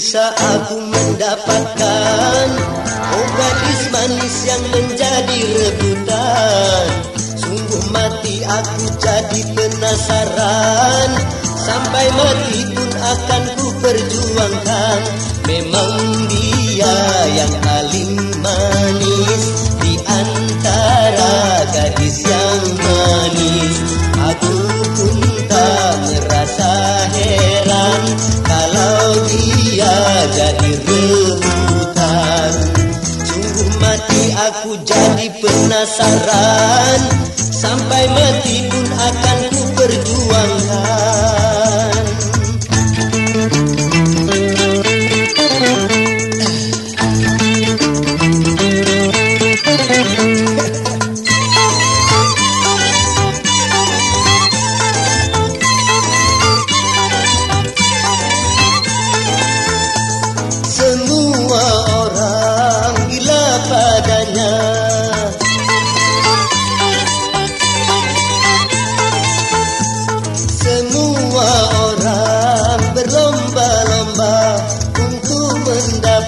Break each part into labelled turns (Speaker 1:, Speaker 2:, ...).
Speaker 1: Bisa aku mendapatkan Obat gadis manis yang menjadi rebutan. Sungguh mati aku jadi penasaran. Sampai mati pun akan ku perjuangkan. Memang dia yang paling manis. Jadi rebutan. Sungguh mati aku jadi penasaran. Sampai mati pun akan ku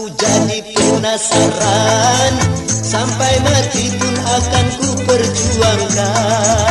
Speaker 1: aku jadi penasaran. Sampai mati pun akan ku perjuangkan